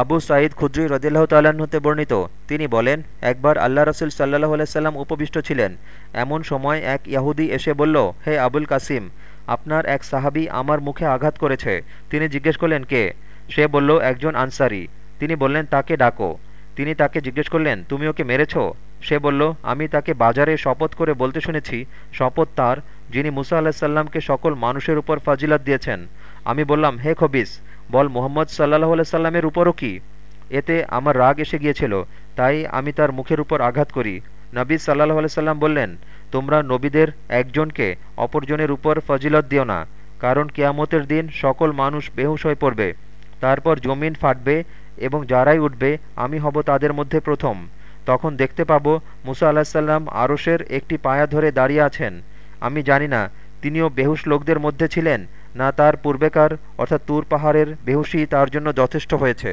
আবু সাঈদ খুদ্রি রদিল্লাহ হতে বর্ণিত। তিনি বলেন, একবার আল্লাহ রসুল সাল্লাহ আলাইসাল্লাম উপবিষ্ট ছিলেন। এমন সময় এক ইয়াহুদি এসে বলল, হে আবুল কাসিম, আপনার এক সাহাবি আমার মুখে আঘাত করেছে। তিনি জিজ্ঞেস করলেন, কে? সে বলল, একজন আনসারি। তিনি বললেন, তাকে ডাকো। তিনি তাকে জিজ্ঞেস করলেন, তুমি ওকে মেরেছ? সে বলল, আমি তাকে বাজারে শপথ করে বলতে শুনেছি, শপথ তার যিনি মুসা আলাহিসাল্লামকে সকল মানুষের উপর ফাজিলাত দিয়েছেন। আমি বললাম, হে খবিস বল, মোহাম্মদ সাল্লাহ সাল্লামের উপরও কি? এতে আমার রাগ এসে গিয়েছিল, তাই আমি তার মুখের উপর আঘাত করি। নবী সাল্লাহ সাল্লাম বললেন, তোমরা নবীদের একজনকে অপরজনের উপর ফজিলত দিও না, কারণ কেয়ামতের দিন সকল মানুষ বেহুশ হয়ে পড়বে। তারপর জমিন ফাটবে এবং যারাই উঠবে, আমি হব তাদের মধ্যে প্রথম। তখন দেখতে পাব, মুসা আলাহিসাল্লাম আরশের একটি পায়া ধরে দাঁড়িয়ে আছেন। আমি জানি না, তিনিও বেহুশ লোকদের মধ্যে ছিলেন না তার পূর্বেকার অর্থাৎ তুর পাহাড়ের বেহুশি তার জন্য যথেষ্ট হয়েছে।